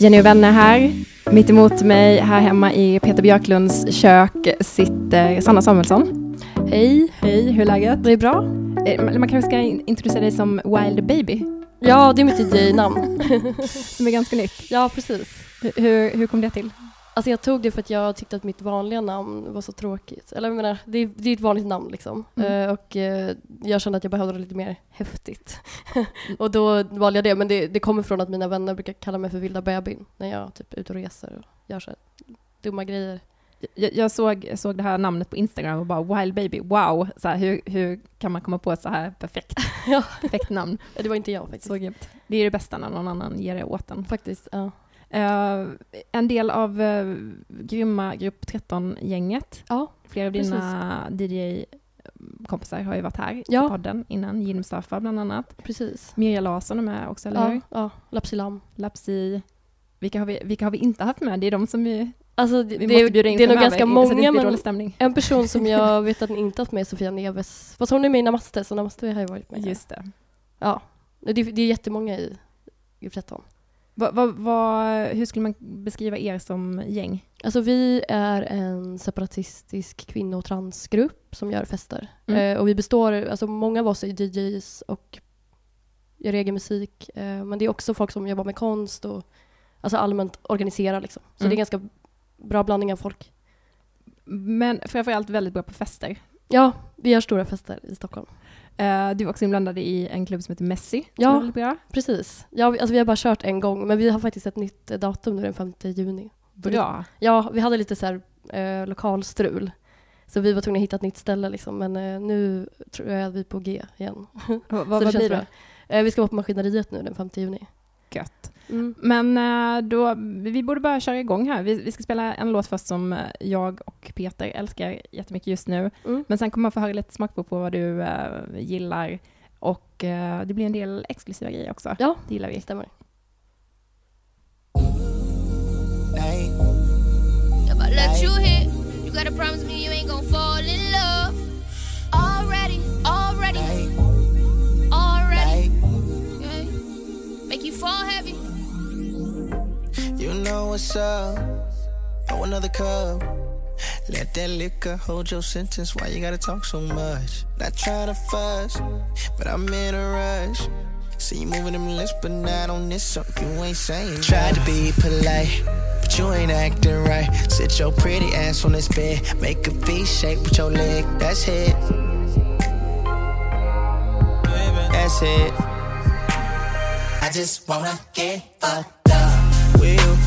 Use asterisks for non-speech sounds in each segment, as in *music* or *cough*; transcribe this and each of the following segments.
Jenny och vänner här. Mitt emot mig här hemma i Peter Björklunds kök sitter Sanna Samuelsson. Hej. Hej, hur är läget? Det är bra. Eh, Man kanske ska introducera dig som Wild Baby, Ja, det är mitt DJ-namn. *laughs* som är ganska nytt. ja, precis. Hur, hur kom det till? Alltså jag tog det för att jag tyckte att mitt vanliga namn var så tråkigt. Eller jag menar, det är, det är ett vanligt namn liksom. Mm. Eh, och eh, jag kände att jag behövde det lite mer häftigt. *laughs* och då valde jag det. Men det, det kommer från att mina vänner brukar kalla mig för vilda bebin när jag typ är ute och reser och gör så dumma grejer. Jag, jag såg, såg det här namnet på Instagram och bara Wild Baby, wow! Så här, hur, hur kan man komma på ett så här perfekt, *laughs* Ja. perfekt namn? *laughs* Det var inte jag faktiskt. Så grymt. Det är det bästa när någon annan ger det åt en. Faktiskt, ja. Eh, en del av uh, grymma Grupp 13-gänget. Ja, Flera av dina DJ-kompisar har ju varit här Ja. i podden innan. Jim Mustafa bland annat. precis. Mirja Larsson är med också, eller Ja, hur? ja. Lapsilam. Lapsi. Vilka har, vi, vilka har vi inte haft med? Det är de som vi, Alltså det, vi det, måste bjuda in det är nog ganska många men. En person som jag *laughs* vet att ni inte haft med är Sofia Neves. Fast hon är med i Namaste, så Namaste har ju varit med. Just det. Ja. Det, det är jättemånga i Grupp 13. Va, va, va, hur skulle man beskriva er som gäng? Alltså vi är en separatistisk kvinno och transgrupp som gör fester. Mm. Eh, och vi består, alltså många av oss är DJs och gör egen musik. Eh, men det är också folk som jobbar med konst och alltså allmänt organiserar liksom. Så Mm. det är ganska bra blandning av folk. Men framförallt väldigt bra på fester. Ja, vi gör stora fester i Stockholm. Eh, du var också inblandad i en klubb som heter Messi. Ja. Precis. Ja, vi, alltså vi har bara kört en gång, men vi har faktiskt ett nytt eh, datum nu den 5 juni. Bra. Ja, vi hade lite så här, eh, lokalstrul. Så vi var tvungna att hitta ett nytt ställe liksom. Men eh, nu tror jag att vi är på G igen. *laughs* Va, Så vad blir det? Eh, vi ska vara på Maskineriet nu den 5 juni. Gött. Mm. Men eh, då, vi borde bara köra igång här. Vi, vi ska spela en låt först som eh, jag och Peter älskar jättemycket just nu. Mm. Men sen kommer man få höra lite smakprov på vad du eh, gillar. Och eh, det blir en del exklusiva grejer också. Ja, Det gillar vi. det stämmer. Hey, let you hit, you gotta promise me you ain't gonna fall in love. Already, already, already. Yeah. Make you fall heavy. You know what's up. Oh, another cup. Let that liquor hold your sentence. Why you gotta talk so much? Not trying to fuss, but I'm in a rush. See you moving them lips, but not on this. So you ain't saying. Tried to be polite, but you ain't acting right. Sit your pretty ass on this bed, make a V shape with your leg. That's it. That's it. I just wanna get fucked up. Will, will,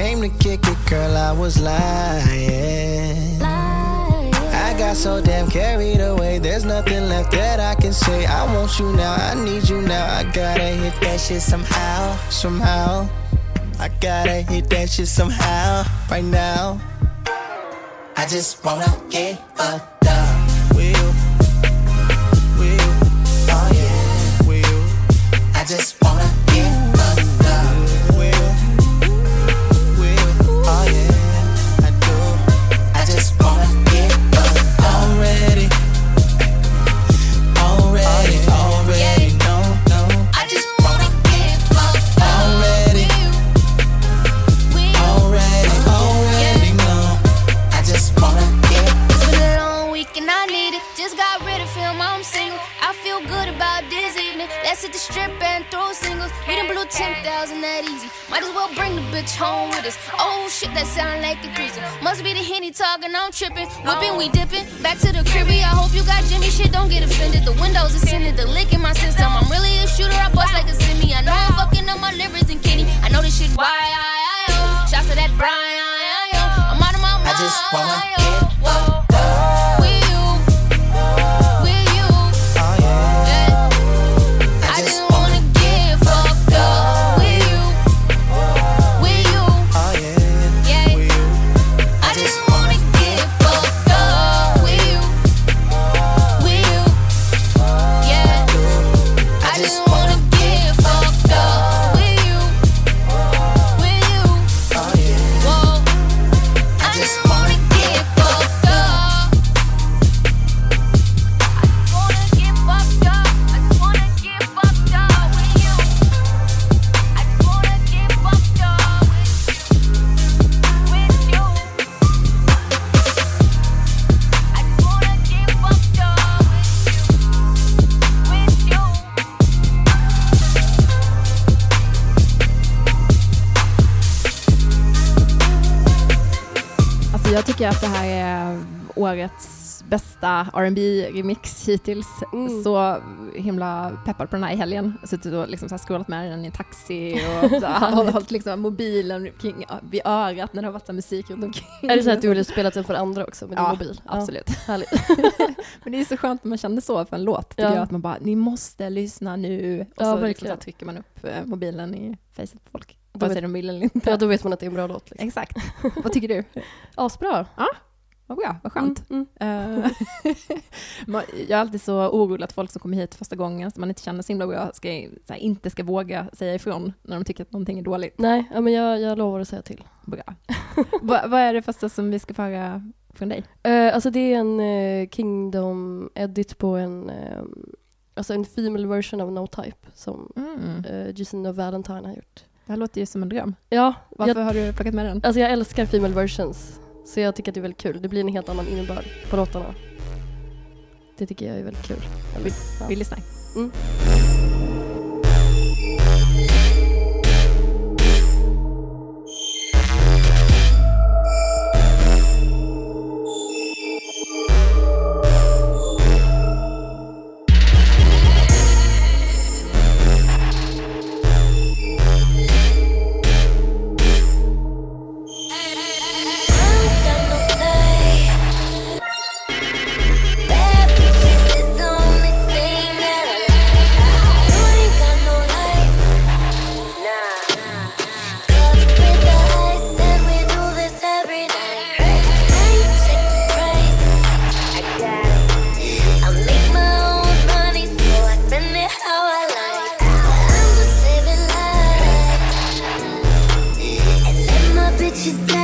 came to kick it, girl, I was lying. I got so damn carried away. There's nothing left that I can say. I want you now, I need you now. I gotta hit that shit somehow, somehow. I gotta hit that shit somehow, right now. I just wanna get fucked up. Will, will, oh yeah, will. I just Let's the strip and throw singles. We done blew 10,000 that easy. Might as well bring the bitch home with us. Oh shit, that sound like a threesome. Must be the henny talking, I'm tripping. Whipping, we dipping. Back to the cribby. I hope you got Jimmy. Shit, don't get offended. The windows are sending the lick in my system. I'm really a shooter, I bust like a semi. I know I'm fucking up my livers and kidney. I know this shit why I, I, I, oh. To that Brian, I, I, oh. I'm out of my mind. I just wanna get oh. Bästa rb remix hittills. Mm. Så himla peppad på den här i helgen. Suttit och liksom så här scrollat med den i en taxi och *laughs* så här, hållit liksom mobilen kring, vid örat när det har varit så musik runt omkring. Är det så att du ville spela den för andra också med din Ja, mobil? Absolut. Ja, *laughs* härligt. *laughs* Men det är så skönt när man känner så för en låt. Ja. jag att man bara, ni måste lyssna nu. Och Ja, så liksom så trycker man upp eh, mobilen i facet på folk. Då Vare vet- sig de vill eller inte. Ja, då vet man att det är en bra låt. Liksom. Exakt. Vad tycker du? Asbra. Vad bra, vad skönt. Mm, mm. Eh, *laughs* jag är alltid så orolig att folk som kommer hit första gången, som man inte känner så himla bra, ska, här, inte ska våga säga ifrån när de tycker att någonting är dåligt. Nej, ja, men jag, jag lovar att säga till. Bra. *laughs* vad, vad är det första som vi ska få höra från dig? Eh, alltså det är en eh, Kingdom edit på en, eh, alltså en female version av No Type som Mm. uh, Jacinda Valentine har gjort. Det här låter ju som en dröm. Ja, Varför jag, har du plockat med den? alltså jag älskar female versions. Så jag tycker att det är väldigt kul. Det blir en helt annan innebörd på låtarna. Det tycker jag är väldigt kul. Vill- ja. Vi lyssnar. Mm. Let my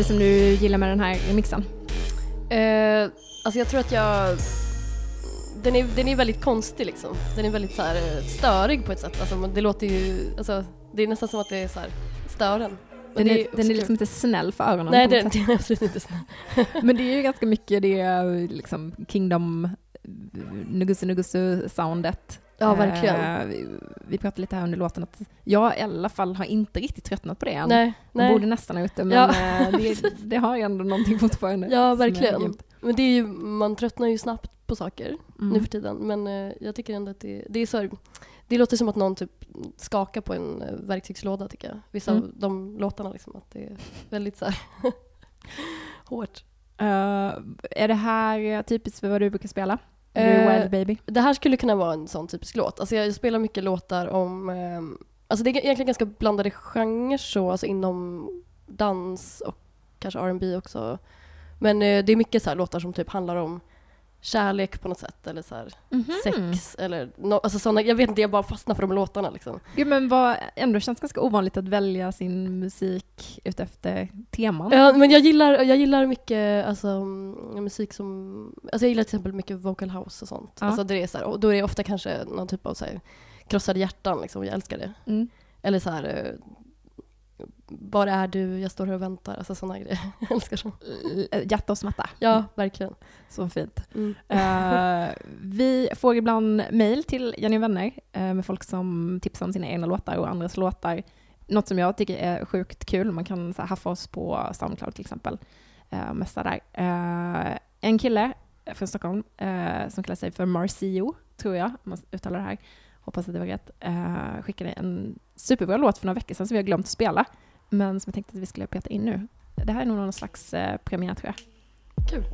det som du gillar med den här remixen? Eh, alltså jag tror att jag... Den är, den är väldigt konstig liksom. Den är väldigt så här, eh, störig på ett sätt. Alltså, det låter ju... Alltså, det är nästan som att det är så här, stören. Den är, också den är liksom inte snäll för ögonen. Nej, den, den är absolut inte snäll. *laughs* Men det är ju ganska mycket det liksom Kingdom Nugusu Nugusu soundet. Ja, verkligen. Eh, vi, vi pratade lite här under låten att jag i alla fall har inte riktigt tröttnat på det än. Nej, nej. borde nästan ha gjort det, men Ja, eh, det, *laughs* det har ju ändå någonting fortfarande. Ja, verkligen. Men det är ju, man tröttnar ju snabbt på saker Mm. nu för tiden. Men eh, jag tycker ändå att det, det är så Det låter som att någon typ skakar på en verktygslåda tycker jag. Vissa Mm. av de låtarna liksom. Att det är väldigt så *laughs* hårt. Eh, är det här typiskt för vad du brukar spela? Du Eh, Baby? Det här skulle kunna vara en sån typisk låt. Alltså jag spelar mycket låtar om... ehm, alltså det är egentligen ganska blandade genrer så, alltså inom dans och kanske R&B också. Men eh, det är mycket så här låtar som typ handlar om kärlek på något sätt eller så här, Mhm. sex eller no, alltså sådana, jag vet inte, jag bara fastnar för de låtarna liksom. Gud, men vad ändå känns ganska ovanligt att välja sin musik utefter teman. Ja, men jag gillar, jag gillar mycket alltså, mm, musik som, alltså jag gillar till exempel mycket vocal house och sånt. Ja. Alltså det är så här, och då är det ofta kanske någon typ av så här, krossade hjärtan liksom, jag älskar det. Mm. Eller så här, eh, var är du, jag står här och väntar, alltså sådana grejer. *laughs* Jag älskar sånt. L- Hjärta och smärta. Ja, verkligen. Så fint. Mm. Eh, vi får ibland mejl till Jenny och vänner eh, med folk som tipsar om sina egna låtar och andras låtar. Något som jag tycker är sjukt kul. Man kan så här, haffa oss på Soundcloud till exempel. Uh, mesta där. Eh, en kille från Stockholm eh, som kallar sig för Marcio, tror jag, om man uttalar det här. Hoppas att det var rätt. Uh, skickade en superbra låt för några veckor sedan som vi har glömt att spela. Men som jag tänkte att vi skulle peta in nu. Det här är nog någon slags eh, premiär tror jag. Kul.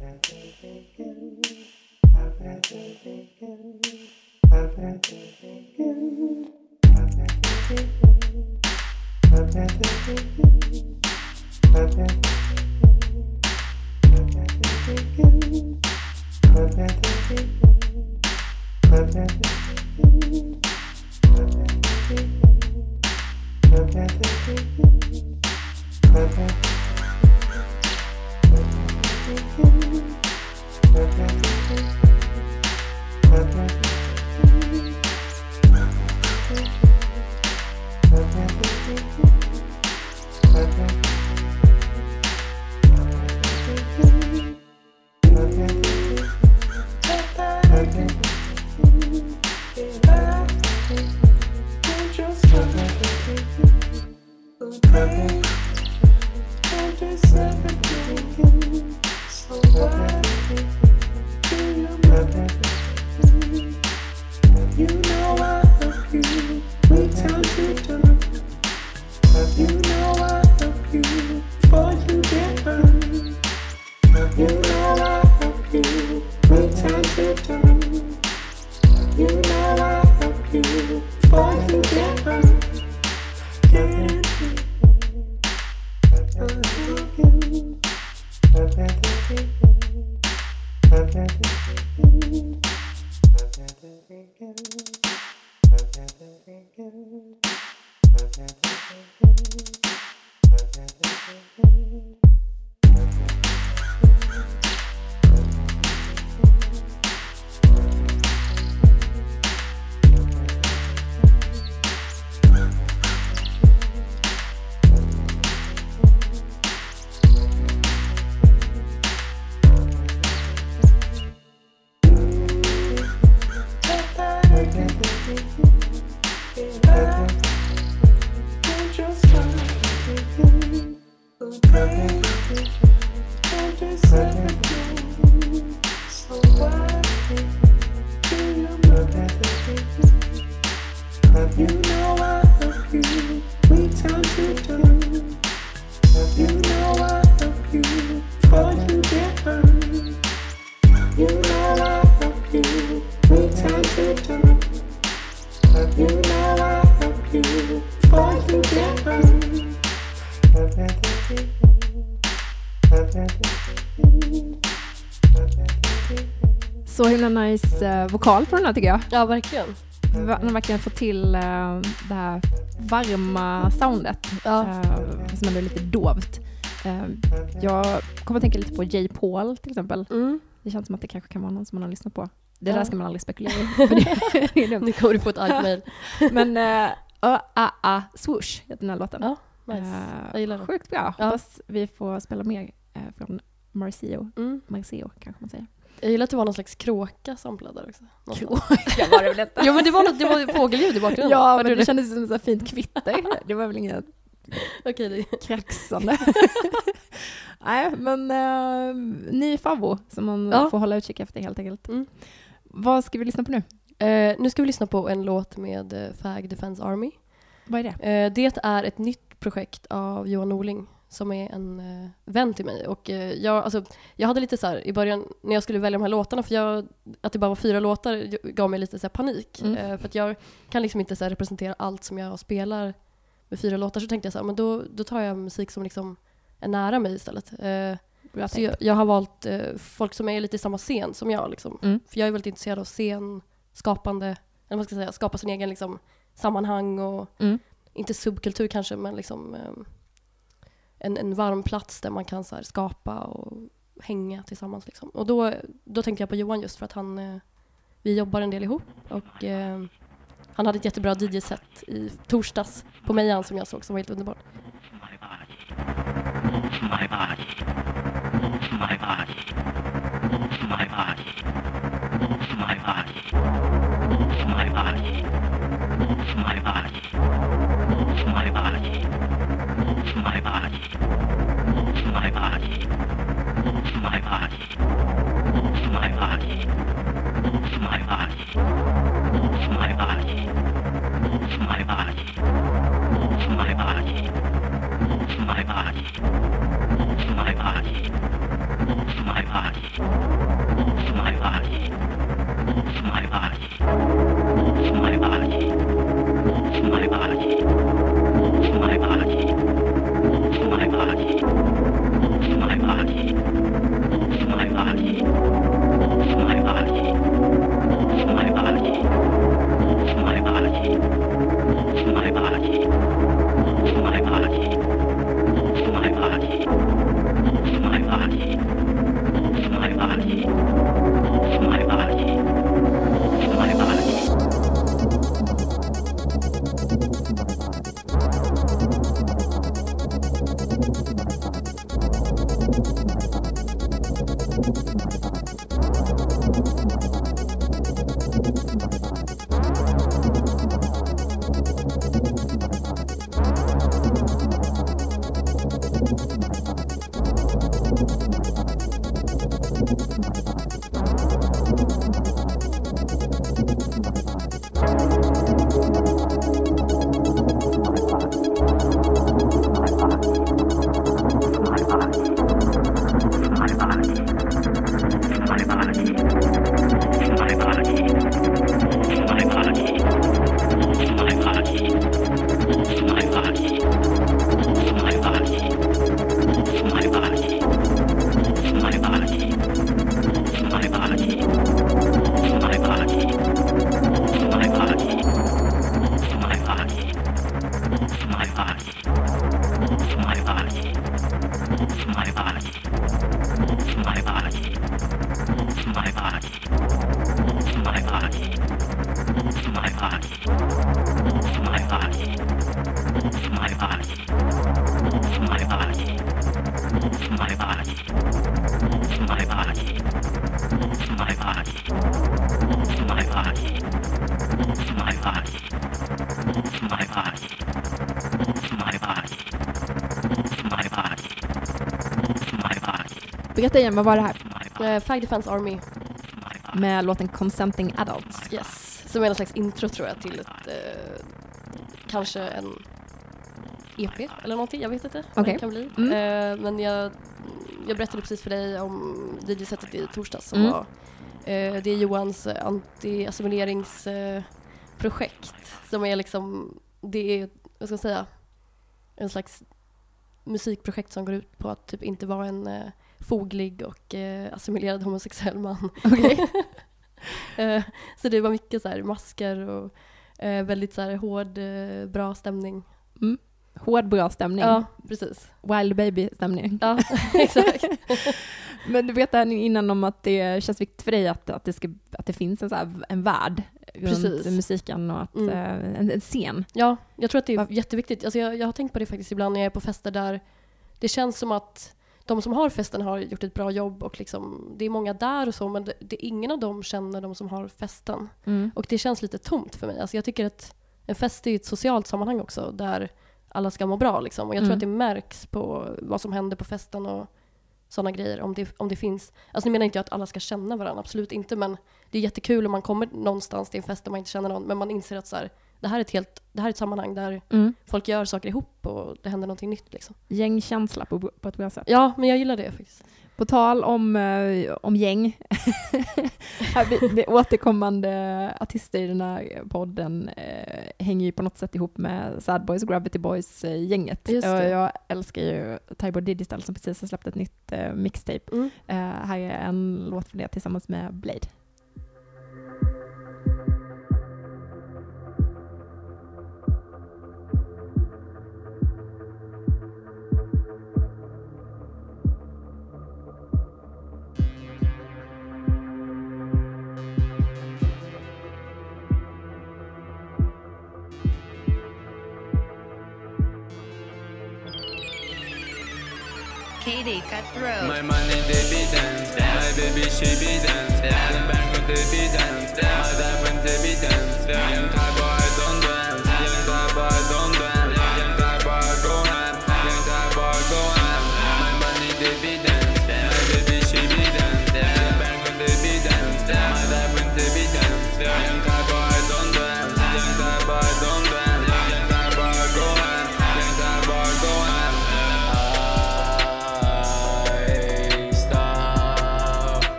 You nice eh, vokal på den här tycker jag. Ja, verkligen. Har verkligen fått till eh, det här varma soundet. Ja. eh, som ändå är lite dovt. Jag kommer att tänka lite på J. Paul till exempel. Mm. Det känns som att det kanske kan vara någon som man har lyssnat på. Det Ja. där ska man aldrig spekulera i. *laughs* det-. Nu kommer du få ett argt mejl. *laughs* Men uh, Ö, A, A, Swoosh heter den här låten. Ja, nice. Jag gillar den. Sjukt bra. Ja. Hoppas vi får spela mer eh, från Marcio. Mm. Marcio kanske man säger. Jag gillar att det var någon slags kråka samplad där också. Kråka var det väl inte? Jo men det var, något, det var fågelljud i bakgrunden. Ja, men du det kändes som ett fint kvitter. Det var väl inget Okej, det kraxande. *laughs* Nej, men uh, ny favvo som man Ja. får hålla utkik efter helt enkelt. Mm. Vad ska vi lyssna på nu? Eh, nu ska vi lyssna på en låt med eh, Fag Defense Army. Vad är det? Eh, det är ett nytt projekt av Johan Norling som är en eh, vän till mig. Och, eh, jag, alltså, jag hade lite så här i början när jag skulle välja de här låtarna, för jag, att det bara var fyra låtar gav mig lite så här panik. Mm. Eh, för att jag kan liksom inte så här representera allt som jag spelar med fyra låtar. Så tänkte jag så här, men då, då tar jag musik som liksom är nära mig istället. Eh, Så jag, jag har valt eh, folk som är lite i samma scen som jag. Liksom. Mm. För jag är väldigt intresserad av scenskapande, eller vad ska jag säga, skapa sin egen liksom, sammanhang och Mm. inte subkultur kanske, men liksom eh, en, en varm plats där man kan så här, skapa och hänga tillsammans. Liksom. Och då, då tänkte jag på Johan just för att han, eh, vi jobbar en del ihop och eh, han hade ett jättebra DJ-set i torsdags på Mejan som jag såg som var helt underbart. my body. Move my body. Move my body. Berätta igen, vad var det här? Eh, Flag Defense Army, Med låten Consenting Adults. yes. Som är någon slags intro tror jag till ett, eh, kanske en EP eller någonting, jag vet inte vad Okej. det kan bli. Mm. Eh, men jag, jag berättade precis för dig om DJ-setet i torsdags som Mm. var, det är Johans anti-assimileringsprojekt som är liksom, det är, vad ska jag säga, en slags musikprojekt som går ut på att typ inte vara en foglig och eh, assimilerad homosexuell man. Okej. *laughs* Eh, så det var mycket så här masker och eh, väldigt så här hård, eh, bra stämning. Hård, bra stämning. Ja, precis. Wild baby-stämning. Ja, *laughs* exakt. *laughs* Men du berättade innan om att det känns viktigt för dig att, att, det, ska, att det finns en, så här, en värld runt Precis. musiken och att, Mm. eh, en, en scen. Ja, jag tror att det är Va- jätteviktigt. Alltså jag, jag har tänkt på det faktiskt ibland när jag är på fester där det känns som att de som har festen har gjort ett bra jobb och liksom, det är många där och så men det, det, ingen av dem känner de som har festen. Mm. Och det känns lite tomt för mig. Alltså jag tycker att en fest är ett socialt sammanhang också där alla ska må bra. Liksom. Och jag tror Mm. att det märks på vad som händer på festen och sådana grejer. Om det, om det finns. Alltså nu menar inte jag att alla ska känna varandra, absolut inte. Men det är jättekul om man kommer någonstans till en fest där man inte känner någon. Men man inser att så här, det här är ett helt, det här är ett sammanhang där Mm. folk gör saker ihop och det händer någonting nytt liksom. Gängkänsla på, på ett bra sätt. Ja, men jag gillar det faktiskt. På tal om, eh, om gäng, *laughs* det återkommande artister i den här podden eh, hänger ju på något sätt ihop med Sad Boys, Gravity Boys-gänget. Och jag älskar ju Tybo Digital som precis har släppt ett nytt eh, mixtape. Mm. Eh, här är en låt från det tillsammans med Blade. Katie Cutthroat. My money they be dance, my baby she be dance,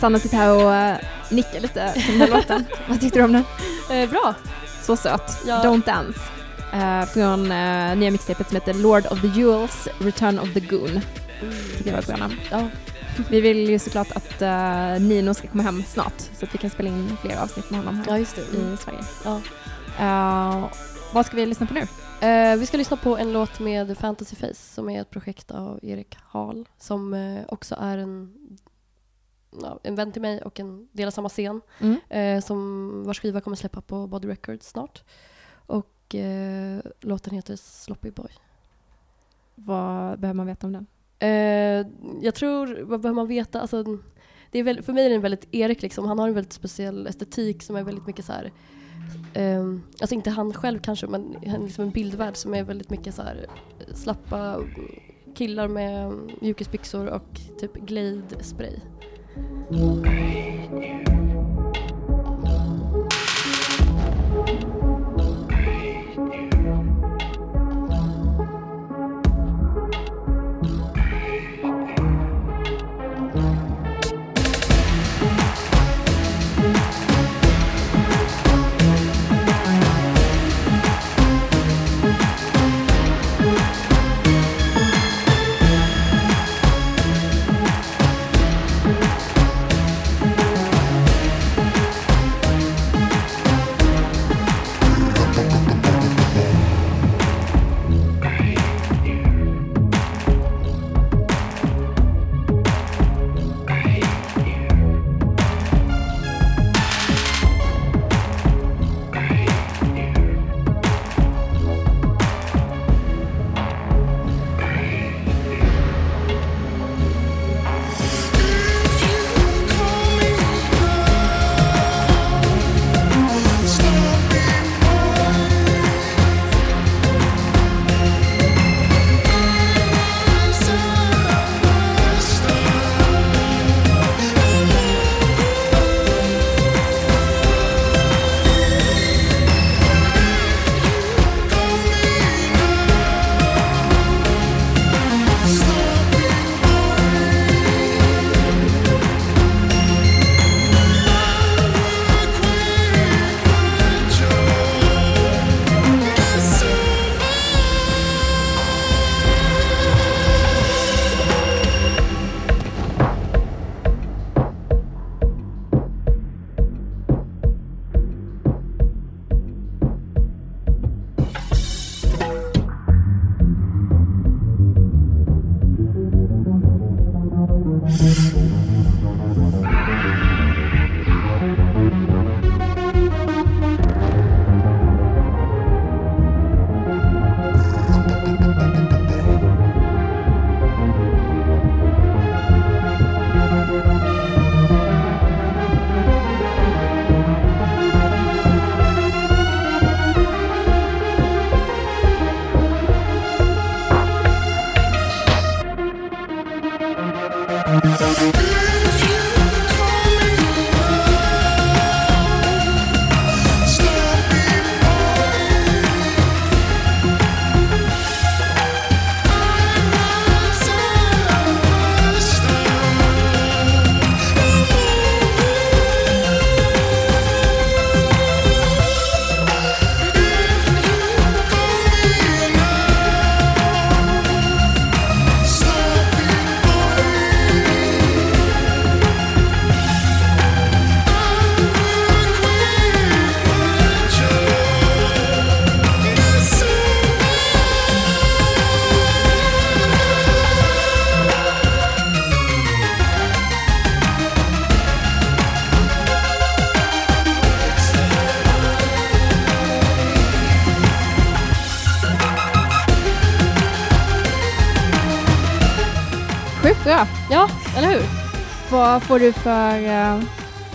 Sanna sitter här och eh, nickar lite till den här *laughs* låten. Vad tyckte du om den? Eh, bra. Så söt. Ja. Don't Dance. Eh, från uh, nya mixtapet som heter Lord of the Jewels, Return of the Goon. Tycker jag var ett bra namn. Ja. Vi vill ju såklart att eh, Nino ska komma hem snart så att vi kan spela in fler avsnitt med honom här ja, just det. Mm. i Sverige. Ja. Eh, vad ska vi lyssna på nu? Eh, vi ska lyssna på en låt med Fantasy Face som är ett projekt av Erik Hall som eh, också är en, ja, en vän till mig och en del av samma scen Mm. eh, som vars skiva kommer släppa på Body Records snart. Och eh, låten heter Sloppy Boy. Vad behöver man veta om den? Eh, jag tror, vad behöver man veta? Alltså, det är väl, för mig är den väldigt Erik liksom. Han har en väldigt speciell estetik som är väldigt mycket så här ehm, alltså inte han själv kanske, men han liksom en bildvärld som är väldigt mycket så här slappa killar med mjukisbyxor och typ Glade spray. Sjukt får du för eh,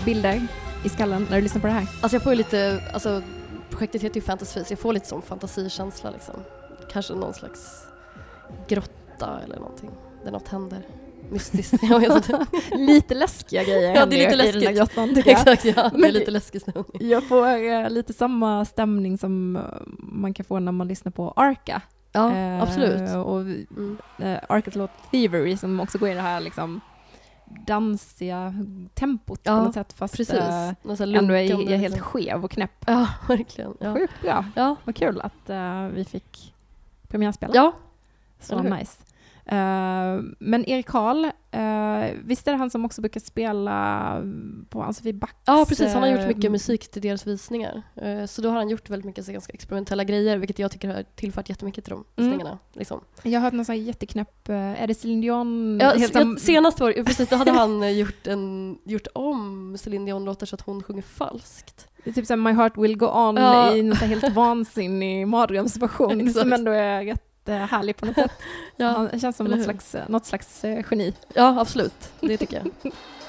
bilder i skallen när du lyssnar på det här? Alltså jag får lite, alltså projektet heter ju Fantasy Feast, jag får lite sån fantasikänsla liksom. Kanske någon slags grotta eller någonting, där något händer. Mystiskt. *laughs* lite läskiga grejer Ja, det är lite i den här läskigt. grottan tycker jag. Exakt, ja. Det är Men- lite läskig stämning. Jag får eh, lite samma stämning som eh, man kan få när man lyssnar på Arca. Ja, Eh, absolut. Och Mm. Arcas låt Thievery som också går i det här liksom dansiga tempot på Ja, något sätt fast Precis. här ändå är, är helt liksom. skev och knäpp. Ja, *laughs* verkligen. Ja. Sjukt bra. Ja. Vad kul att eh, vi fick premiärspela. ja, Så nice. Eh, men Erik Karl, eh, visst är det han som också brukar spela på Ann-Sofie Backs... Ja, precis. Han har gjort eh, mycket musik till deras visningar. Så då har han gjort väldigt mycket så ganska experimentella grejer, vilket jag tycker har tillfört jättemycket till de Mm. visningarna. Liksom. Jag har hört någon sån här jätteknäpp, är det Céline Dion? Ja, som- senast var precis, då hade han gjort, en, gjort om Céline Dion-låtar så att hon sjunger falskt. Det är typ såhär My Heart Will Go On Ja. i en helt vansinnig mardrömsversion *laughs* som ändå är rätt eh, härlig på något sätt. *laughs* Ja, Han känns som eller något slags, eh, något slags eh, geni. ja absolut. Det tycker jag. *laughs*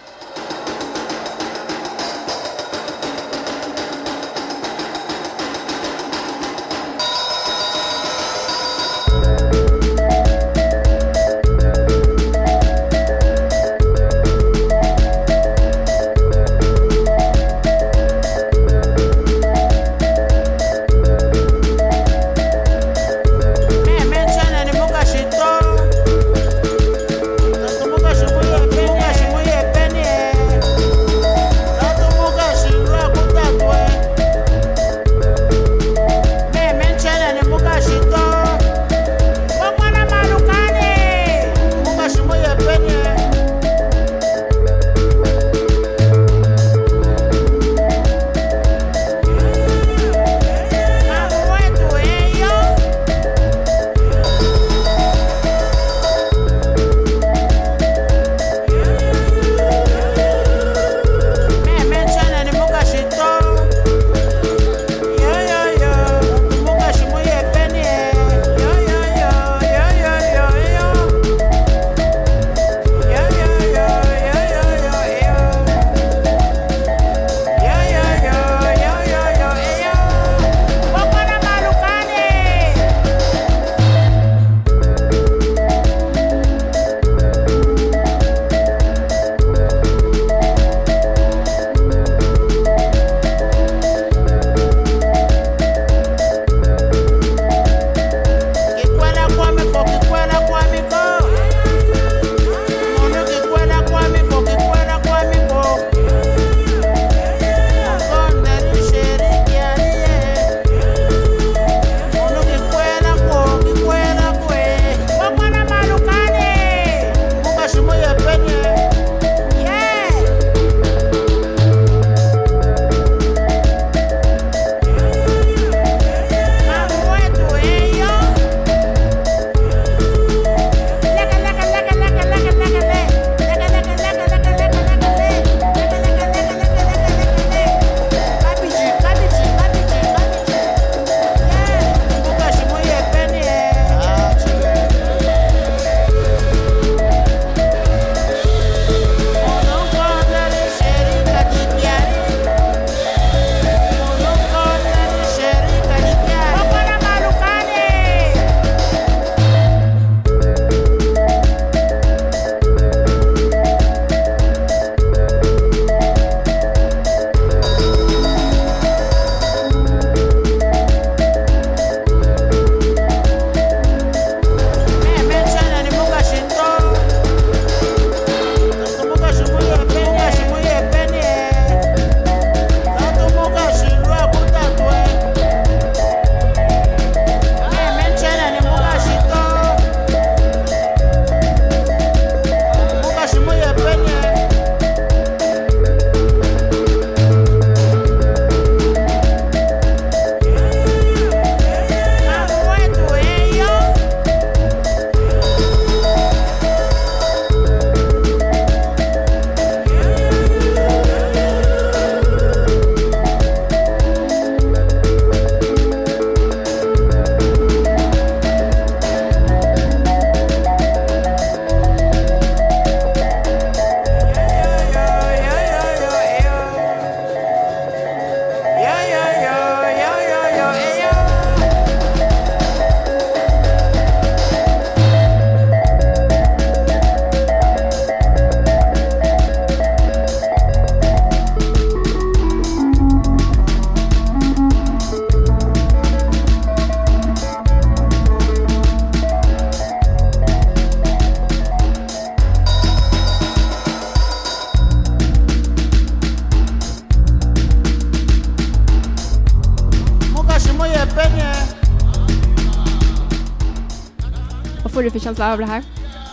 känsla av det här?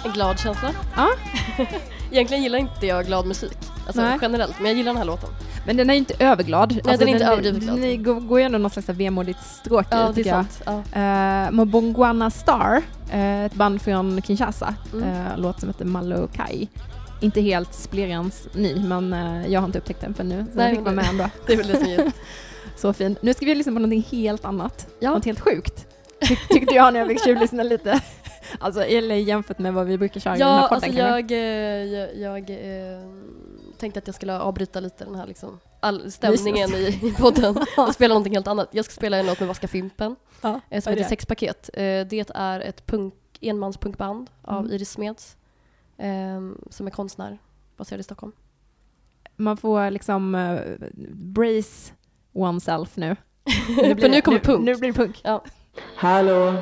En glad känsla. Ja. *laughs* Egentligen gillar inte jag glad musik. Alltså Nej. generellt, men jag gillar den här låten. Men den är ju inte överglad. Alltså, Nej, den är inte överdrivet glad. Ni går, går ju ändå någon slags vemodigt stråk i, Ja, det tycker jag. Ja. Uh, Mobongwana Star, eh, ett band från Kinshasa, Mm. eh, låt som heter Malokai. Inte helt splirrans ny, men eh, jag har inte upptäckt den för nu, så Nej, jag fick vara med ändå. *laughs* Det är väl det som är *laughs* Så fin. Nu ska vi lyssna på någonting helt annat. Ja. Något helt sjukt. Tyck, tyckte jag när jag fick tjuvlyssna lite. Alltså, eller jämfört med vad vi brukar köra i den här Ja, podden. alltså jag, eh, jag, jag eh, tänkte att jag skulle avbryta lite den här liksom, all stämningen i, i podden *laughs* och spela någonting helt annat. Jag ska spela en låt med Vaska Fimpen Ja, eh, som heter det? Sexpaket. Eh, det är ett punk, enmanspunkband av Mm. Iris Smeds eh, som är konstnär baserad i Stockholm. Man får liksom eh, brace oneself nu. *laughs* För nu kommer punk. Nu blir det punk. Ja. Hallå?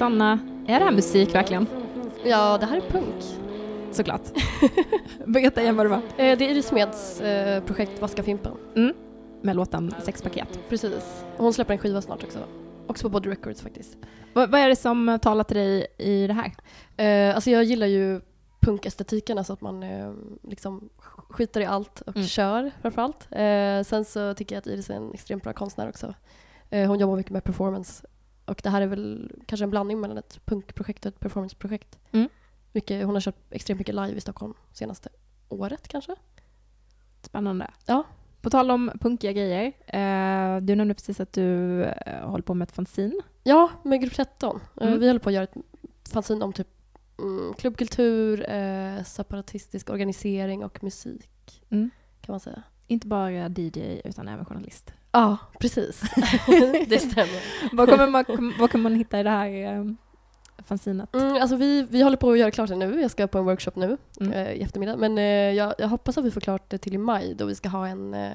Sanna, är det här musik verkligen? Ja, det här är punk. Såklart. *laughs* Berätta igen vad det var. Eh, det är Iris Smeds eh, projekt Vaska Fimpen. Mm. Med låten Sexpaket. Precis. Hon släpper en skiva snart också. Också på Body Records faktiskt. Vad, vad är det som talar till dig i det här? Eh, alltså jag gillar ju punkestetiken, alltså att man eh, liksom sk- skiter i allt och Mm. kör framförallt. Eh, sen så tycker jag att Iris är en extremt bra konstnär också. Eh, hon jobbar mycket med performance och det här är väl kanske en blandning mellan ett punkprojekt och ett performanceprojekt. Mm. Mycket, hon har kört extremt mycket live i Stockholm senaste året kanske. Spännande. Ja. På tal om punkiga grejer. Eh, du nämnde precis att du eh, håller på med ett fanzine. Ja, med Grupp 13. Eh, Mm. Vi håller på att göra ett fanzine om typ mm, klubbkultur, eh, separatistisk organisering och musik Mm. kan man säga. Inte bara DJ utan även journalist. Ja, precis. *laughs* det stämmer. vad, kommer man, vad kan man hitta i det här eh, fanzinet? Mm, alltså vi, vi håller på att göra klart det nu. Jag ska på en workshop nu Mm. eh, i eftermiddag. Men eh, jag, jag hoppas att vi får klart det till i maj då vi ska ha en, eh,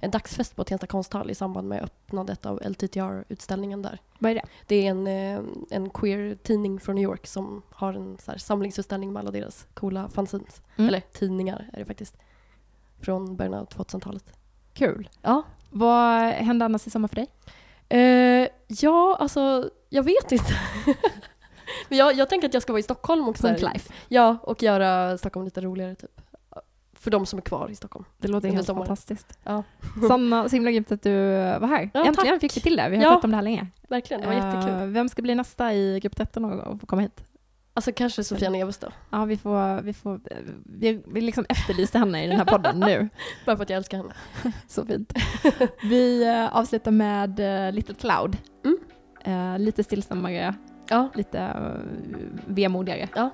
en dagsfest på Tensta konsthall i samband med öppnandet av LTTR-utställningen där. Vad är det? Det är en, eh, en queer-tidning från New York som har en så här, samlingsutställning med alla deras coola fanzines. Mm. Eller tidningar är det faktiskt. Från början av 2000-talet. Kul. Ja. Vad händer annars i sommar för dig? Eh, ja, alltså jag vet inte. *laughs* Men jag, jag tänker att jag ska vara i Stockholm och så här, life. Ja, och göra Stockholm lite roligare typ. För de som är kvar i Stockholm. Det låter helt sommaren. fantastiskt. Ja. Sanna, så himla grymt att du var här. Ja, Äntligen tack. fick vi till det. Vi har Ja. pratat om det här länge. Verkligen, det var Eh, jättekul. Vem ska bli nästa i grupp 13 och, och komma hit? Alltså kanske Sofia Neves då. Ja, vi får, vi får, vi, vi liksom efterlyste henne i den här podden nu. *laughs* Bara för att jag älskar henne. *laughs* Så fint. Vi eh, avslutar med eh, Little Cloud. Mm. Eh, lite stillsammare, Ja, lite uh, vemodigare. ja.